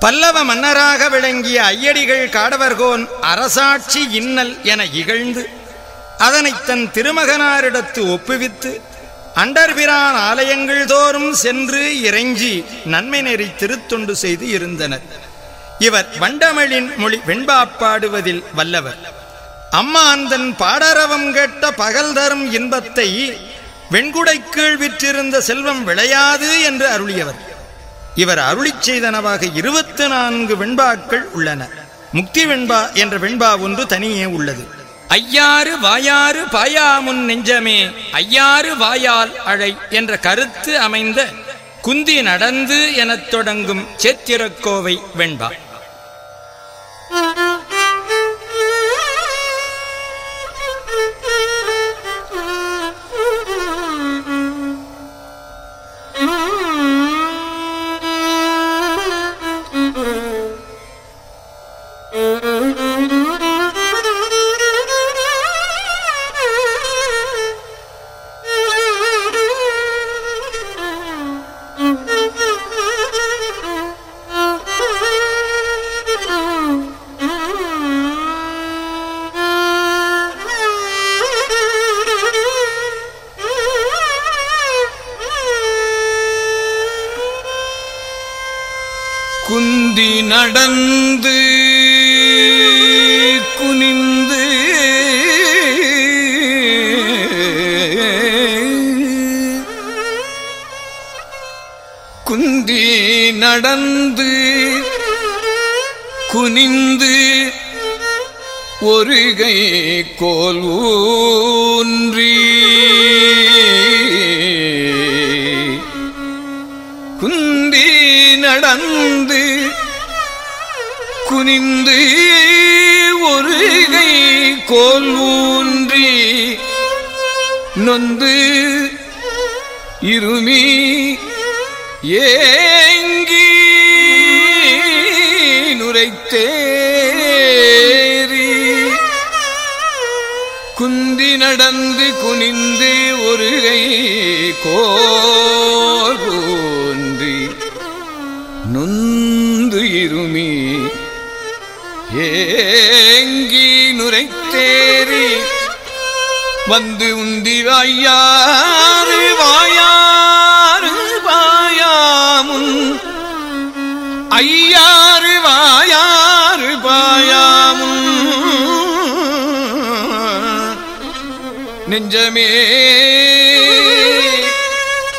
பல்லவ மன்னராக விளங்கிய ஐயடிகள் காடவர்கோன் அரசாட்சி இன்னல் என இகழ்ந்து அதனைத் தன் திருமகனாரிடத்து ஒப்புவித்து அண்டர்பிரான் ஆலயங்கள் தோறும் சென்று இறைஞ்சி நன்மை நெறி திருத்தொண்டு செய்து இருந்தனர். இவர் வண்டமிழின் மொழி வெண்பாப்பாடுவதில் வல்லவர். அம்மாந்தன் பாடரவம் கேட்ட பகல் தரும் இன்பத்தை வெண்குடைக்கீழ் விற்றிருந்த செல்வம் விளையாது என்று அருளியவர். இவர் அருளி செய்தனவாக இருபத்து நான்கு வெண்பாக்கள் உள்ளன. முக்தி வெண்பா என்ற வெண்பா ஒன்று தனியே உள்ளது. ஐயாறு வாயாறு பாயாமுன் நெஞ்சமே ஐயாறு வாயால் அழை என்ற கருத்து அமைந்த குந்தி நடந்து எனத் தொடங்கும் சேத்திரக்கோவை வெண்பா. குந்தி நடந்து குனிந்து குந்தி நடந்து குனிந்து ஒருகை கோல் ஊன்றி குந்தி நடந்து குனிந்து ஒரு கை கோல் ஊன்றி நொந்து இருமி ஏங்கி நுரைத்தேரி குந்தி நடந்து குனிந்து ஒரு கை கோல் நொந்து இருமி ஏங்கி நுரைத்தேரி வந்து உந்தி வாயாறு வாயாறு வாயாமுன் ஐயாறு வாயாறு பாயாமுன். நெஞ்சமே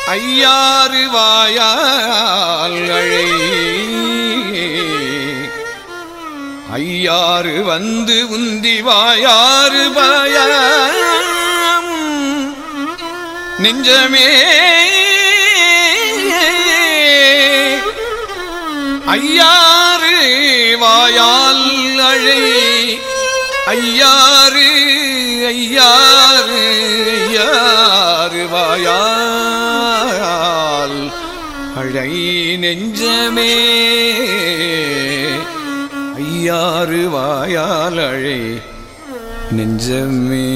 ஐயாறு வாயால் அழை. ஐயாறு வந்து உந்தி வாயாறு பயம் நெஞ்சமே. ஐயாறு வாயால் அழை. ஐயாறு ஐயாறு ஐயாறு வாயால் அழை நெஞ்சமே. ஐயாறு வாயால் நெஞ்சமே.